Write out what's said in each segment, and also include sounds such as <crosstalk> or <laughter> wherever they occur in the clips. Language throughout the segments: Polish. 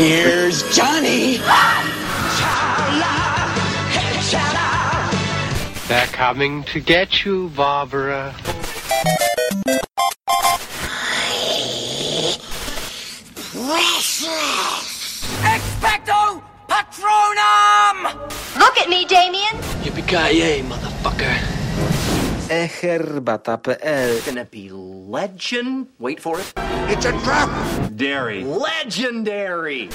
Here's Johnny. They're coming to get you, Barbara. Expecto Patronum! Look at me, Damien. Yippee-ki-yay, motherfucker. eherbata.pl Gonna be legend. Wait for it. It's a trap. Dairy. Legendary.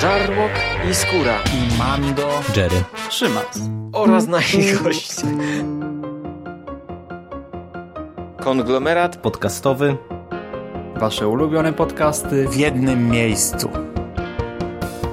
Żarłok i Skóra i Mando, Jerry, Szymas. oraz nasi goście. Konglomerat podcastowy. Wasze ulubione podcasty w jednym miejscu.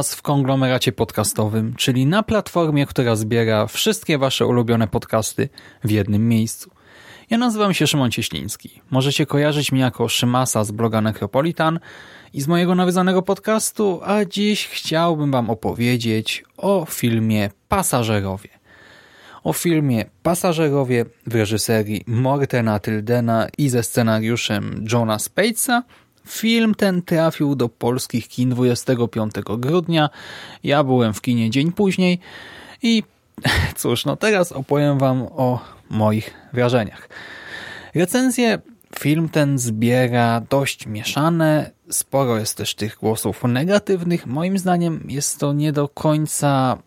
Was w konglomeracie podcastowym, czyli na platformie, która zbiera wszystkie Wasze ulubione podcasty w jednym miejscu. Ja nazywam się Szymon Cieśliński. Możecie kojarzyć mnie jako Szymasa z bloga Necropolitan i z mojego nawiązanego podcastu, a dziś chciałbym Wam opowiedzieć o filmie Pasażerowie. O filmie Pasażerowie w reżyserii Mortena Tildena i ze scenariuszem Johna Spatesa – Film ten trafił do polskich kin 25 grudnia. Ja byłem w kinie dzień później i <laughs> cóż, no teraz opowiem Wam o moich wrażeniach. Recenzje film ten zbiera dość mieszane, sporo jest też tych głosów negatywnych. Moim zdaniem jest to nie do końca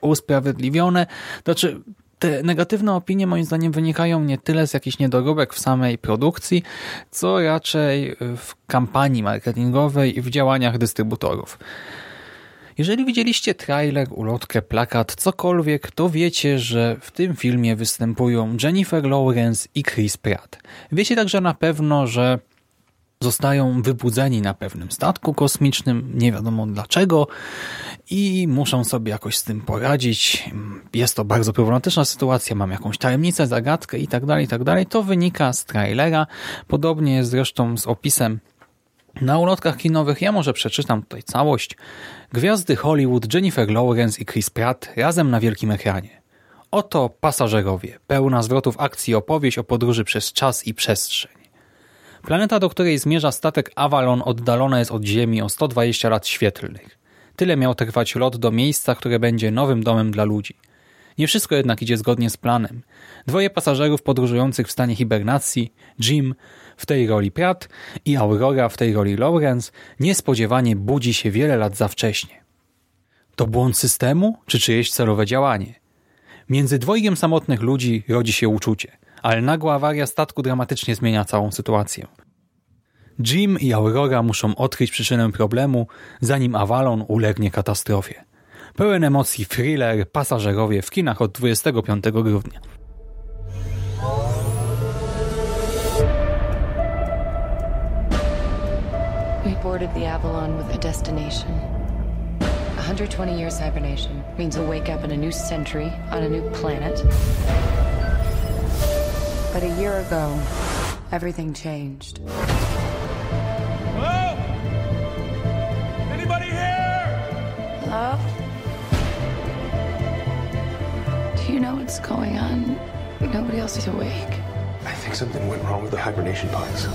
usprawiedliwione. Znaczy, te negatywne opinie moim zdaniem wynikają nie tyle z jakichś niedoróbek w samej produkcji, co raczej w kampanii marketingowej i w działaniach dystrybutorów. Jeżeli widzieliście trailer, ulotkę, plakat, cokolwiek, to wiecie, że w tym filmie występują Jennifer Lawrence i Chris Pratt. Wiecie także na pewno, że zostają wybudzeni na pewnym statku kosmicznym, nie wiadomo dlaczego i muszą sobie jakoś z tym poradzić. Jest to bardzo problematyczna sytuacja, mam jakąś tajemnicę, zagadkę i tak dalej, i tak dalej. To wynika z trailera, podobnie jest zresztą z opisem na ulotkach kinowych. Ja może przeczytam tutaj całość. Gwiazdy Hollywood Jennifer Lawrence i Chris Pratt razem na wielkim ekranie. Oto pasażerowie, pełna zwrotów akcji opowieść o podróży przez czas i przestrzeń. Planeta, do której zmierza statek Avalon oddalona jest od Ziemi o 120 lat świetlnych. Tyle miał trwać lot do miejsca, które będzie nowym domem dla ludzi. Nie wszystko jednak idzie zgodnie z planem. Dwoje pasażerów podróżujących w stanie hibernacji, Jim w tej roli Pratt i Aurora w tej roli Lawrence, niespodziewanie budzi się wiele lat za wcześnie. To błąd systemu, czy czyjeś celowe działanie? Między dwojgiem samotnych ludzi rodzi się uczucie – ale nagła awaria statku dramatycznie zmienia całą sytuację. Jim i Aurora muszą odkryć przyczynę problemu, zanim Avalon ulegnie katastrofie. Pełen emocji thriller Pasażerowie w kinach od 25 grudnia. We boarded the Avalon with a destination. 120 years hibernation means we'll wake up in a new century on a new planet. But a year ago, everything changed. Hello? Anybody here? Hello? Do you know what's going on? Nobody else is awake. I think something went wrong with the hibernation pods.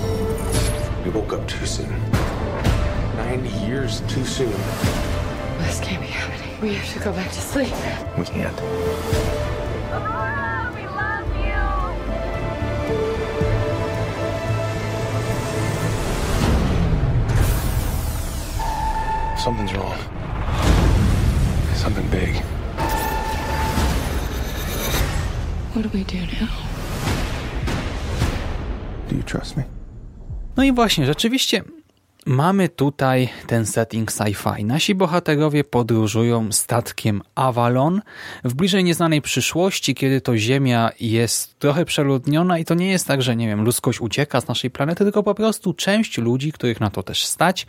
We woke up too soon. Nine years too soon. This can't be happening. We have to go back to sleep. We can't. Something's wrong. Something big. What do we do now? Do you trust me? No i właśnie, rzeczywiście mamy tutaj ten setting sci-fi. Nasi bohaterowie podróżują statkiem Avalon w bliżej nieznanej przyszłości, kiedy to Ziemia jest trochę przeludniona i to nie jest tak, że nie wiem, ludzkość ucieka z naszej planety, tylko po prostu część ludzi, których na to też stać,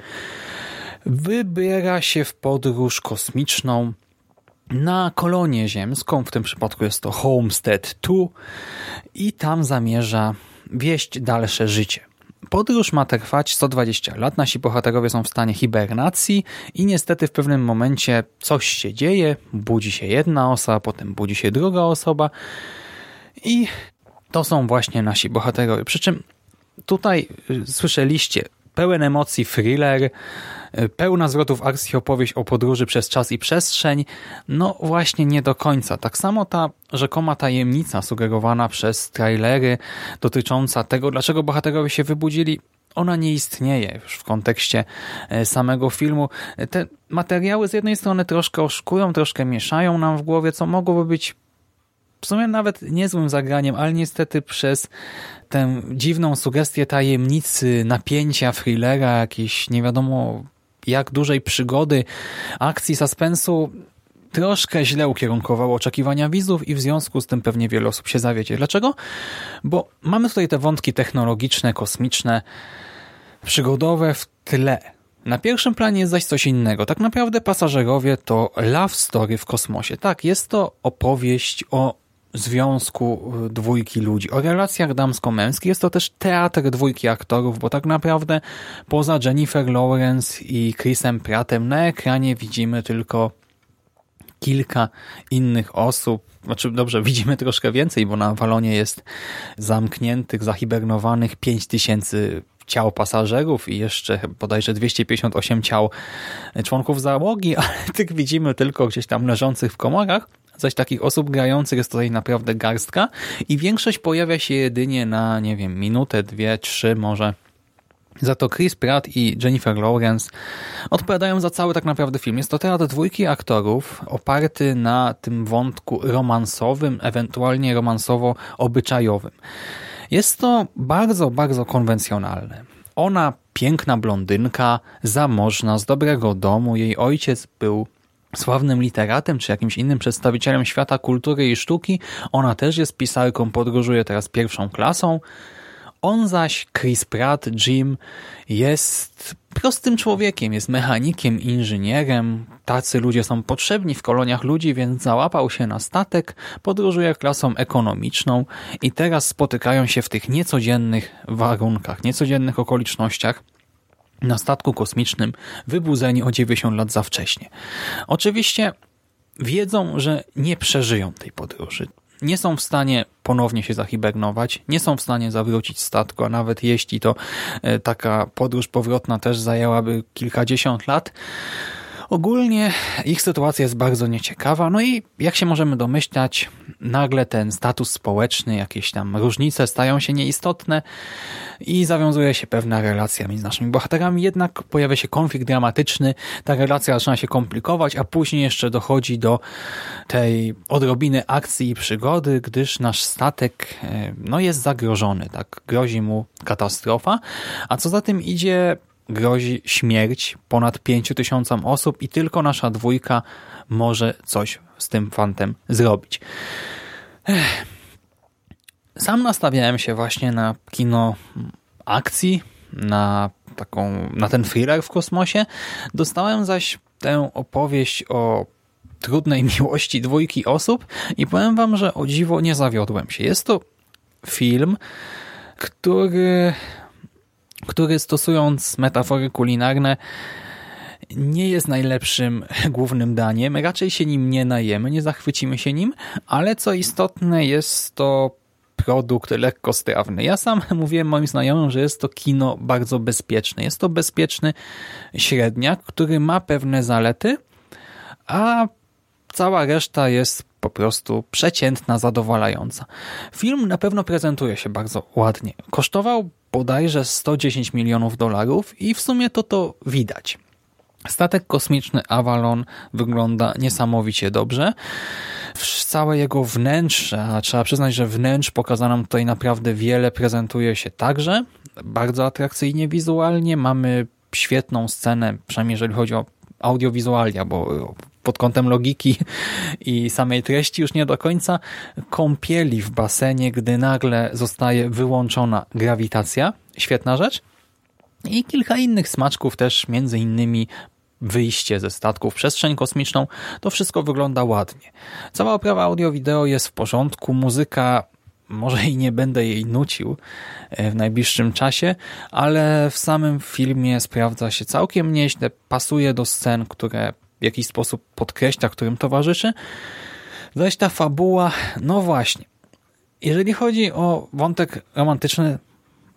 wybiera się w podróż kosmiczną na kolonię ziemską, w tym przypadku jest to Homestead 2 i tam zamierza wieść dalsze życie. Podróż ma trwać 120 lat, nasi bohaterowie są w stanie hibernacji i niestety w pewnym momencie coś się dzieje, budzi się jedna osoba, potem budzi się druga osoba i to są właśnie nasi bohaterowie. Przy czym tutaj y, słyszeliście pełen emocji thriller, y, pełna zwrotów akcji opowieść o podróży przez czas i przestrzeń, no właśnie nie do końca. Tak samo ta rzekoma tajemnica sugerowana przez trailery dotycząca tego, dlaczego bohaterowie się wybudzili, ona nie istnieje już w kontekście y, samego filmu. Te materiały z jednej strony troszkę oszukują, troszkę mieszają nam w głowie, co mogłoby być w sumie nawet niezłym zagraniem, ale niestety przez tę dziwną sugestię tajemnicy, napięcia, thrillera, jakiejś nie wiadomo jak dużej przygody, akcji, suspensu, troszkę źle ukierunkowało oczekiwania widzów i w związku z tym pewnie wiele osób się zawiedzie. Dlaczego? Bo mamy tutaj te wątki technologiczne, kosmiczne, przygodowe w tle. Na pierwszym planie jest zaś coś innego. Tak naprawdę pasażerowie to love story w kosmosie. Tak, jest to opowieść o związku y, dwójki ludzi, o relacjach damsko-męskich. Jest to też teatr dwójki aktorów, bo tak naprawdę poza Jennifer Lawrence i Chrisem Prattem na ekranie widzimy tylko kilka innych osób. Znaczy, dobrze, <laughs> widzimy troszkę więcej, bo na Walonie jest zamkniętych, zahibernowanych 5000 ciał pasażerów i jeszcze bodajże 258 ciał członków załogi, <laughs> ale tych widzimy tylko gdzieś tam leżących w komorach zaś takich osób grających jest tutaj naprawdę garstka i większość pojawia się jedynie na, nie wiem, minutę, dwie, trzy może. Za to Chris Pratt i Jennifer Lawrence odpowiadają za cały tak naprawdę film. Jest to teatr dwójki aktorów oparty na tym wątku romansowym, ewentualnie romansowo-obyczajowym. Jest to bardzo, bardzo konwencjonalne. Ona piękna blondynka, zamożna, z dobrego domu. Jej ojciec był sławnym literatem, czy jakimś innym przedstawicielem świata kultury i sztuki. Ona też jest pisarką, podróżuje teraz pierwszą klasą. On zaś, Chris Pratt, Jim, jest prostym człowiekiem, jest mechanikiem, inżynierem. Tacy ludzie są potrzebni w koloniach ludzi, więc załapał się na statek, podróżuje klasą ekonomiczną i teraz spotykają się w tych niecodziennych warunkach, niecodziennych okolicznościach na statku kosmicznym wybudzeni o 90 lat za wcześnie. Oczywiście wiedzą, że nie przeżyją tej podróży. Nie są w stanie ponownie się zahibernować, nie są w stanie zawrócić statku, a nawet jeśli to e, taka podróż powrotna też zajęłaby kilkadziesiąt lat, Ogólnie ich sytuacja jest bardzo nieciekawa, no i jak się możemy domyślać, nagle ten status społeczny, jakieś tam różnice stają się nieistotne i zawiązuje się pewna relacja między naszymi bohaterami, jednak pojawia się konflikt dramatyczny, ta relacja zaczyna się komplikować, a później jeszcze dochodzi do tej odrobiny akcji i przygody, gdyż nasz statek e, no, jest zagrożony, tak? Grozi mu katastrofa, a co za tym idzie grozi śmierć ponad pięciu tysiącom osób i tylko nasza dwójka może coś z tym fantem zrobić. Sam nastawiałem się właśnie na kino akcji, na, taką, na ten thriller w kosmosie. Dostałem zaś tę opowieść o trudnej <laughs> miłości dwójki osób i powiem wam, że o dziwo nie zawiodłem się. Jest to film, który który stosując metafory kulinarne nie jest najlepszym <laughs> głównym daniem, raczej się nim nie najemy, nie zachwycimy się nim, ale co istotne jest to produkt lekkostrawny. Ja sam <laughs> mówiłem moim znajomym, że jest to kino bardzo bezpieczne. Jest to bezpieczny średniak, który ma pewne zalety, a cała reszta jest po prostu przeciętna, zadowalająca. Film na pewno prezentuje się bardzo ładnie. Kosztował bodajże 110 milionów dolarów i w sumie to to widać. Statek kosmiczny Avalon wygląda niesamowicie dobrze. Całe jego wnętrze, a trzeba przyznać, że wnętrz pokazano tutaj naprawdę wiele, prezentuje się także bardzo atrakcyjnie wizualnie. Mamy świetną scenę, przynajmniej jeżeli chodzi o audiowizualia, bo pod kątem logiki <laughs> i samej treści już nie do końca kąpieli w basenie, gdy nagle zostaje wyłączona grawitacja. Świetna rzecz. I kilka innych smaczków też, między innymi wyjście ze statku w przestrzeń kosmiczną, to wszystko wygląda ładnie. Cała oprawa audio-wideo jest w porządku, muzyka może i nie będę jej nucił e, w najbliższym czasie, ale w samym filmie sprawdza się całkiem nieźle, pasuje do scen, które w jakiś sposób podkreśla, którym towarzyszy. Zaś ta fabuła, no właśnie, jeżeli chodzi o wątek romantyczny,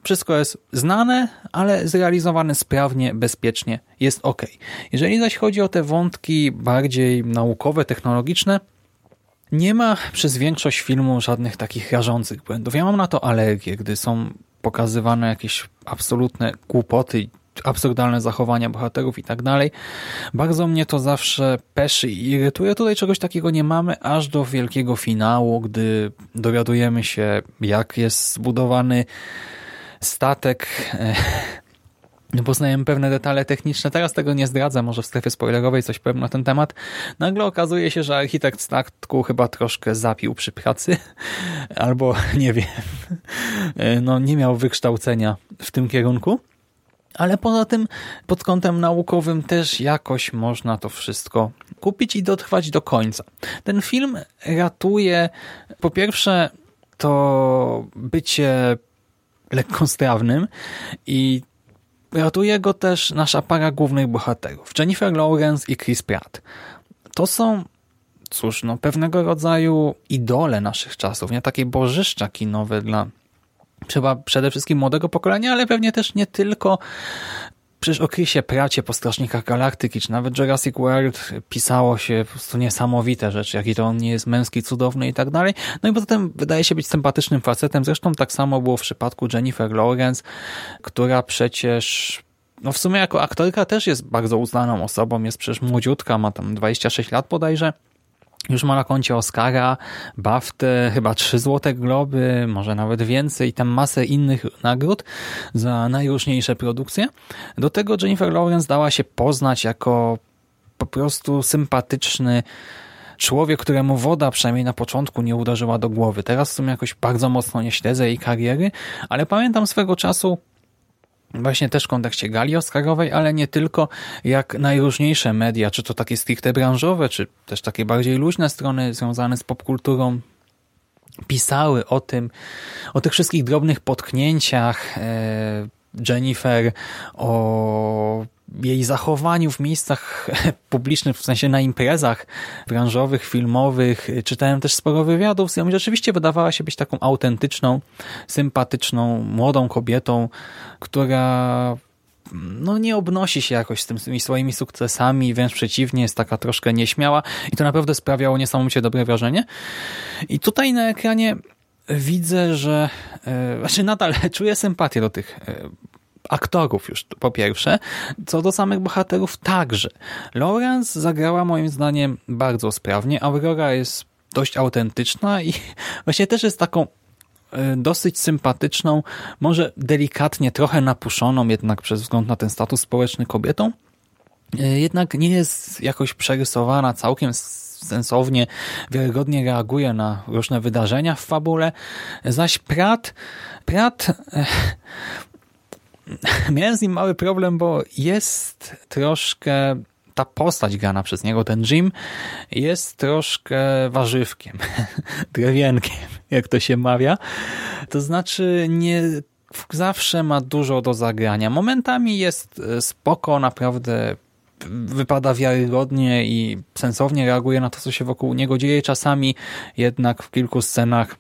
wszystko jest znane, ale zrealizowane sprawnie, bezpiecznie, jest ok. Jeżeli zaś chodzi o te wątki bardziej naukowe, technologiczne, nie ma przez większość filmu żadnych takich rażących błędów. Ja mam na to alergię, gdy są pokazywane jakieś absolutne głupoty, absurdalne zachowania bohaterów i tak dalej. Bardzo mnie to zawsze peszy i irytuje. Tutaj czegoś takiego nie mamy, aż do wielkiego finału, gdy dowiadujemy się, jak jest zbudowany statek. <laughs> Poznajemy pewne detale techniczne. Teraz tego nie zdradzę, może w strefie spoilerowej coś powiem na ten temat. Nagle okazuje się, że architekt statku chyba troszkę zapił przy pracy, <laughs> albo nie wiem, no nie miał wykształcenia w tym kierunku. Ale poza tym pod kątem naukowym też jakoś można to wszystko kupić i dotrwać do końca. Ten film ratuje po pierwsze to bycie lekkostrawnym i ratuje go też nasza para głównych bohaterów, Jennifer Lawrence i Chris Pratt. To są cóż, no pewnego rodzaju idole naszych czasów, nie takie bożyszcza kinowe dla chyba przede wszystkim młodego pokolenia, ale pewnie też nie tylko. Przecież o Chrisie Pracie po Strażnikach Galaktyki, czy nawet Jurassic World pisało się po prostu niesamowite rzeczy, jaki to on nie jest męski, cudowny i tak dalej. No i poza tym wydaje się być sympatycznym facetem. Zresztą tak samo było w przypadku Jennifer Lawrence, która przecież no w sumie jako aktorka też jest bardzo uznaną osobą, jest przecież młodziutka, ma tam 26 lat bodajże, już ma na koncie Oscara, BAFTę, chyba trzy Złote Globy, może nawet więcej, tam masę innych nagród za najróżniejsze produkcje. Do tego Jennifer Lawrence dała się poznać jako po prostu sympatyczny człowiek, któremu woda przynajmniej na początku nie uderzyła do głowy. Teraz w sumie jakoś bardzo mocno nie śledzę jej kariery, ale pamiętam swego czasu właśnie też w kontekście gali oscarowej, ale nie tylko, jak najróżniejsze media, czy to takie stricte branżowe, czy też takie bardziej luźne strony związane z popkulturą, pisały o tym, o tych wszystkich drobnych potknięciach e, Jennifer, o jej zachowaniu w miejscach <laughs> publicznych, w sensie na imprezach branżowych, filmowych. Czytałem też sporo wywiadów z nią i rzeczywiście wydawała się być taką autentyczną, sympatyczną, młodą kobietą, która no nie obnosi się jakoś z tymi swoimi sukcesami, wręcz przeciwnie, jest taka troszkę nieśmiała i to naprawdę sprawiało niesamowicie dobre wrażenie. I tutaj na ekranie widzę, że e, znaczy nadal <laughs> czuję sympatię do tych e, aktorów już po pierwsze, co do samych bohaterów także. Lawrence zagrała moim zdaniem bardzo sprawnie, Aurora jest dość autentyczna i <laughs> właśnie też jest taką e, dosyć sympatyczną, może delikatnie trochę napuszoną jednak przez wzgląd na ten status społeczny kobietą. E, jednak nie jest jakoś przerysowana całkiem sensownie, wiarygodnie reaguje na różne wydarzenia w fabule, zaś Pratt, Pratt e, <laughs> miałem z nim mały problem, bo jest troszkę ta postać grana przez niego, ten Jim, jest troszkę warzywkiem, <laughs> drewienkiem, jak to się mawia. To znaczy nie zawsze ma dużo do zagrania. Momentami jest e, spoko, naprawdę wypada wiarygodnie i sensownie reaguje na to, co się wokół niego dzieje. Czasami jednak w kilku scenach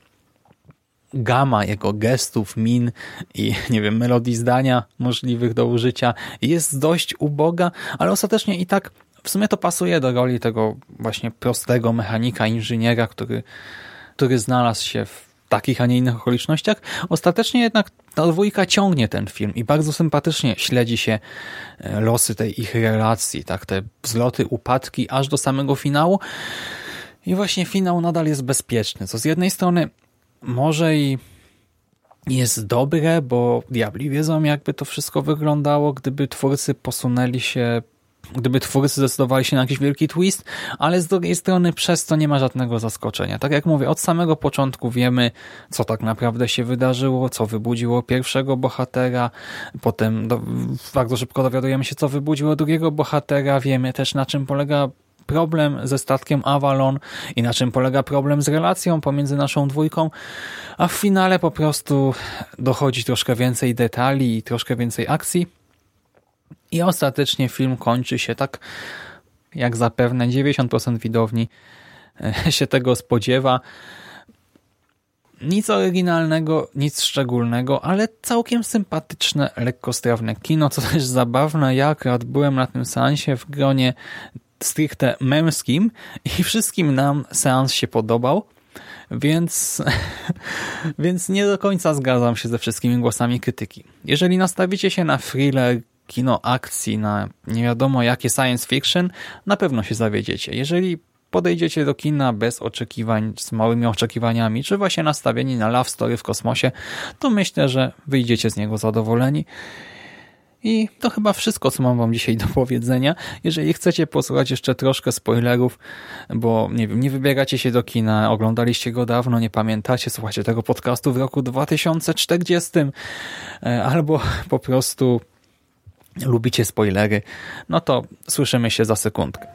gama jego gestów, min i nie wiem, melodii zdania możliwych do użycia jest dość uboga, ale ostatecznie i tak w sumie to pasuje do roli tego właśnie prostego mechanika, inżyniera, który, który znalazł się w takich, a nie innych okolicznościach. Ostatecznie jednak ta dwójka ciągnie ten film i bardzo sympatycznie śledzi się e, losy tej ich relacji, tak, te wzloty, upadki, aż do samego finału. I właśnie finał nadal jest bezpieczny, co z jednej strony może i jest dobre, bo diabli wiedzą, jakby to wszystko wyglądało, gdyby twórcy posunęli się gdyby twórcy zdecydowali się na jakiś wielki twist, ale z drugiej strony przez to nie ma żadnego zaskoczenia. Tak jak mówię, od samego początku wiemy, co tak naprawdę się wydarzyło, co wybudziło pierwszego bohatera, potem do, bardzo szybko dowiadujemy się, co wybudziło drugiego bohatera, wiemy też na czym polega problem ze statkiem Avalon i na czym polega problem z relacją pomiędzy naszą dwójką, a w finale po prostu dochodzi troszkę więcej detali i troszkę więcej akcji i ostatecznie film kończy się tak, jak zapewne 90% widowni e, się tego spodziewa. Nic oryginalnego, nic szczególnego, ale całkiem sympatyczne, lekkostrawne kino, co też zabawne. Ja akurat byłem na tym seansie w gronie stricte męskim i wszystkim nam seans się podobał, więc, <laughs> więc nie do końca zgadzam się ze wszystkimi głosami krytyki. Jeżeli nastawicie się na thriller, kino akcji, na nie wiadomo jakie science fiction, na pewno się zawiedziecie. Jeżeli podejdziecie do kina bez oczekiwań, z małymi oczekiwaniami, czy właśnie nastawieni na love story w kosmosie, to myślę, że wyjdziecie z niego zadowoleni. I to chyba wszystko, co mam wam dzisiaj do powiedzenia. Jeżeli chcecie posłuchać jeszcze troszkę spoilerów, bo nie wiem, nie wybieracie się do kina, oglądaliście go dawno, nie pamiętacie, słuchacie tego podcastu w roku 2040, e, albo po prostu lubicie spoilery, no to słyszymy się za sekundkę.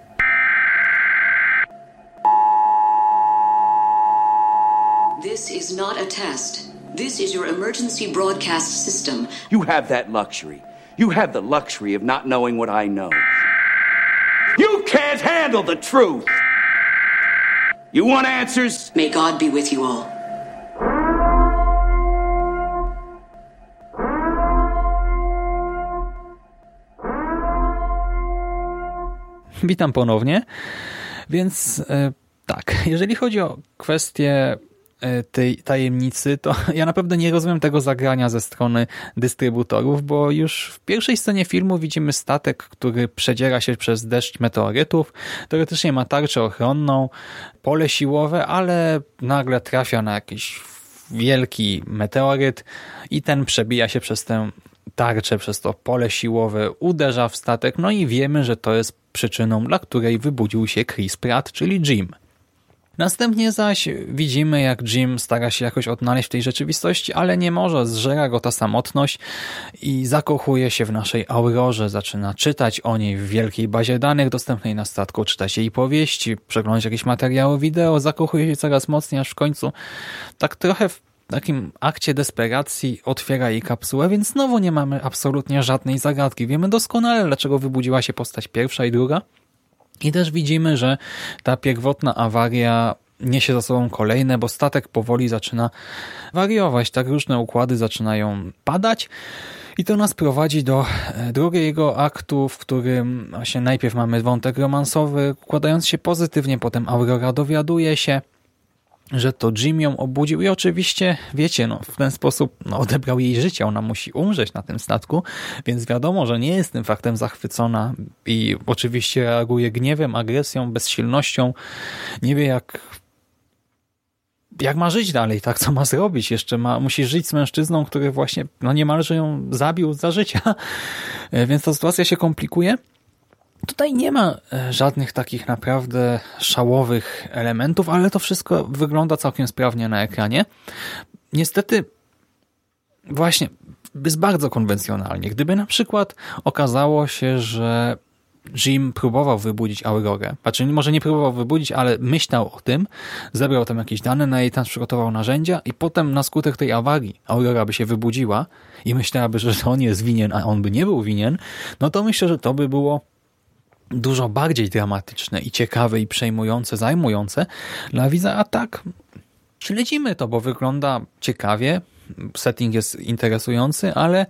This is not a test. This is your emergency broadcast system. You have that luxury. You have the luxury of not knowing what I know. You can't handle the truth. You want answers? May God be with you all. Witam ponownie. Więc e, tak, jeżeli chodzi o kwestię tej tajemnicy, to <laughs> ja naprawdę nie rozumiem tego zagrania ze strony dystrybutorów, bo już w pierwszej scenie filmu widzimy statek, który przedziera się przez deszcz meteorytów. Teoretycznie ma tarczę ochronną, pole siłowe, ale nagle trafia na jakiś wielki meteoryt i ten przebija się przez tę tarczę, przez to pole siłowe, uderza w statek, no i wiemy, że to jest przyczyną, dla której wybudził się Chris Pratt, czyli Jim. Następnie zaś widzimy, jak Jim stara się jakoś odnaleźć w tej rzeczywistości, ale nie może, zżera go ta samotność i zakochuje się w naszej Aurorze, zaczyna czytać o niej w wielkiej bazie danych dostępnej na statku, czytać jej powieści, przeglądać jakieś materiały wideo, zakochuje się coraz mocniej, aż w końcu tak trochę w takim akcie desperacji otwiera jej kapsułę, więc znowu nie mamy absolutnie żadnej zagadki. Wiemy doskonale, dlaczego wybudziła się postać pierwsza i druga. I też widzimy, że ta pierwotna awaria niesie za sobą kolejne, bo statek powoli zaczyna wariować. Tak różne układy zaczynają padać. I to nas prowadzi do e, drugiego aktu, w którym właśnie najpierw mamy wątek romansowy, układając się pozytywnie, potem Aurora dowiaduje się, że to Jim ją obudził i oczywiście, wiecie, no, w ten sposób no, odebrał jej życie. Ona musi umrzeć na tym statku, więc wiadomo, że nie jest tym faktem zachwycona i oczywiście reaguje gniewem, agresją, bezsilnością. Nie wie, jak jak ma żyć dalej, tak? Co ma zrobić? Jeszcze ma, musi żyć z mężczyzną, który właśnie no niemalże ją zabił za życia. <laughs> Więc ta sytuacja się komplikuje. Tutaj nie ma e, żadnych takich naprawdę szałowych elementów, ale to wszystko wygląda całkiem sprawnie na ekranie. Niestety, właśnie, jest bardzo konwencjonalnie. Gdyby na przykład okazało się, że Jim próbował wybudzić Aurorę. Znaczy, może nie próbował wybudzić, ale myślał o tym, zebrał tam jakieś dane, na jej tam przygotował narzędzia i potem na skutek tej awarii Aurora by się wybudziła i myślałaby, że to on jest winien, a on by nie był winien, no to myślę, że to by było dużo bardziej dramatyczne i ciekawe i przejmujące, zajmujące dla widza, a tak śledzimy to, bo wygląda ciekawie, setting jest interesujący, ale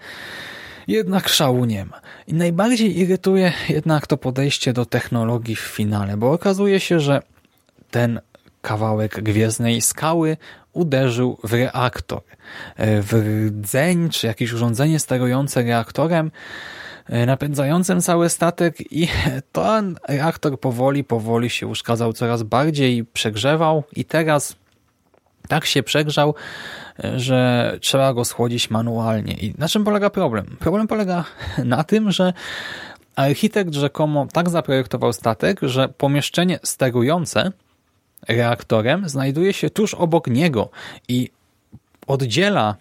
jednak szału nie ma. I najbardziej irytuje jednak to podejście do technologii w finale, bo okazuje się, że ten kawałek gwiezdnej skały uderzył w reaktor. W rdzeń czy jakieś urządzenie sterujące reaktorem E, napędzającym cały statek i <laughs> ten reaktor powoli, powoli się uszkadzał coraz bardziej, przegrzewał i teraz tak się przegrzał, że trzeba go schłodzić manualnie. I na czym polega problem? Problem polega <laughs> na tym, że architekt rzekomo tak zaprojektował statek, że pomieszczenie sterujące reaktorem znajduje się tuż obok niego i oddziela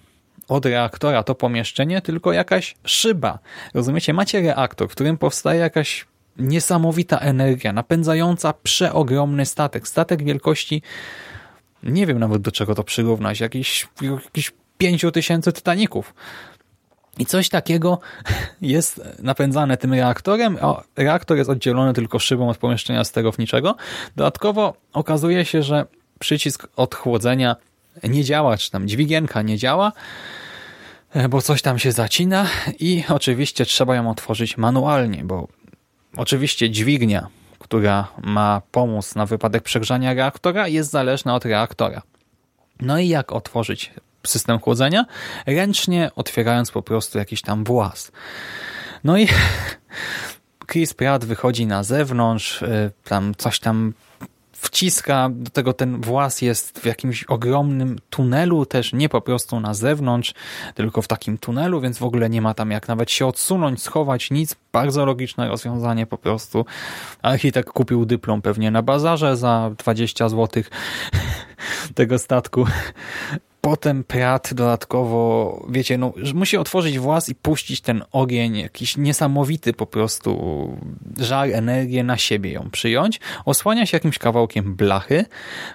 od reaktora to pomieszczenie tylko jakaś szyba. Rozumiecie? Macie reaktor, w którym powstaje jakaś niesamowita energia, napędzająca przeogromny statek. Statek wielkości nie wiem nawet do czego to przyrównać, jakiś, jakiś pięciu tysięcy Titaników. I coś takiego <laughs> jest napędzane tym reaktorem, a reaktor jest oddzielony tylko szybą od pomieszczenia sterowniczego. Dodatkowo okazuje się, że przycisk odchłodzenia nie działa, czy tam dźwigienka nie działa, bo coś tam się zacina i oczywiście trzeba ją otworzyć manualnie, bo oczywiście dźwignia która ma pomóc na wypadek przegrzania reaktora, jest zależna od reaktora. No i jak otworzyć system chłodzenia? Ręcznie otwierając po prostu jakiś tam włas. No i <laughs> Chris Pratt wychodzi na zewnątrz, y, tam coś tam wciska, do tego ten włas jest w jakimś ogromnym tunelu, też nie po prostu na zewnątrz, tylko w takim tunelu, więc w ogóle nie ma tam jak nawet się odsunąć, schować, nic. Bardzo logiczne rozwiązanie po prostu. Architekt kupił dyplom pewnie na bazarze za 20 zł <laughs> tego statku. Potem Prat dodatkowo, wiecie, no, musi otworzyć włas i puścić ten ogień, jakiś niesamowity po prostu żar, energię na siebie ją przyjąć. Osłania się jakimś kawałkiem blachy,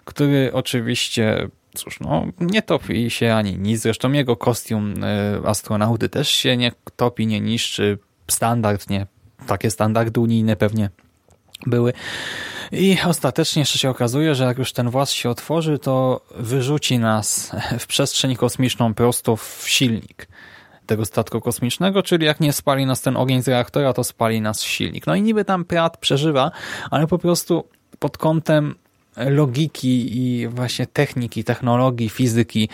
który oczywiście cóż, no, nie topi się ani nic. Zresztą jego kostium y, astronauty też się nie topi, nie niszczy. Standard, nie? Takie standardy unijne pewnie były. I ostatecznie jeszcze się okazuje, że jak już ten włas się otworzy, to wyrzuci nas w przestrzeń kosmiczną prosto w silnik tego statku kosmicznego, czyli jak nie spali nas ten ogień z reaktora, to spali nas silnik. No i niby tam Prat przeżywa, ale po prostu pod kątem logiki i właśnie techniki, technologii, fizyki,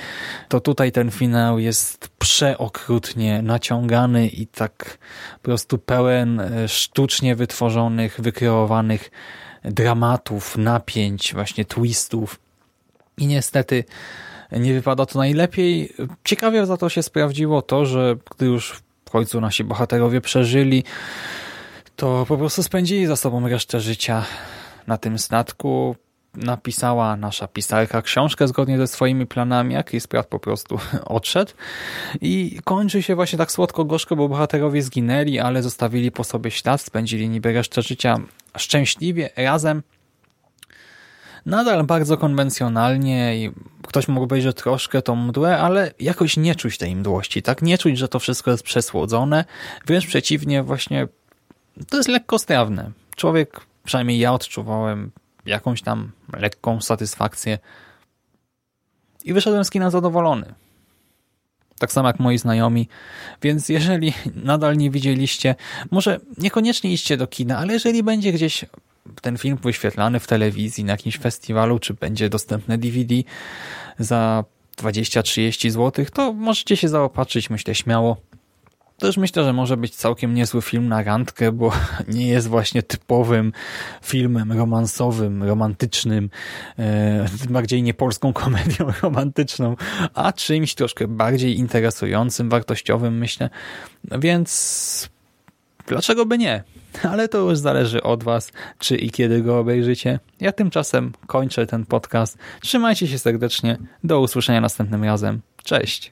to tutaj ten finał jest przeokrutnie naciągany i tak po prostu pełen e, sztucznie wytworzonych, wykreowanych dramatów, napięć, właśnie twistów. I niestety nie wypada to najlepiej. Ciekawie za to się sprawdziło to, że gdy już w końcu nasi bohaterowie przeżyli, to po prostu spędzili za sobą resztę życia na tym statku. Napisała nasza pisarka książkę zgodnie ze swoimi planami, a Chris Pratt po prostu <laughs> odszedł. I kończy się właśnie tak słodko-gorzko, bo bohaterowie zginęli, ale zostawili po sobie ślad, spędzili niby resztę życia szczęśliwie, razem. Nadal bardzo konwencjonalnie i ktoś mógł powiedzieć, że troszkę to mdłe, ale jakoś nie czuć tej mdłości, tak? Nie czuć, że to wszystko jest przesłodzone. Wręcz przeciwnie, właśnie to jest lekko strawne. Człowiek, przynajmniej ja odczuwałem jakąś tam lekką satysfakcję i wyszedłem z kina zadowolony. Tak samo jak moi znajomi. Więc jeżeli nadal nie widzieliście, może niekoniecznie iście do kina, ale jeżeli będzie gdzieś ten film wyświetlany w telewizji na jakimś festiwalu, czy będzie dostępne DVD za 20-30 zł, to możecie się zaopatrzyć, myślę, śmiało. Też myślę, że może być całkiem niezły film na randkę, bo <laughs> nie jest właśnie typowym filmem romansowym, romantycznym, e, bardziej nie polską <laughs> komedią romantyczną, a czymś troszkę bardziej interesującym, wartościowym, myślę. Więc dlaczego by nie? Ale to już zależy od Was, czy i kiedy go obejrzycie. Ja tymczasem kończę ten podcast. Trzymajcie się serdecznie. Do usłyszenia następnym razem. Cześć!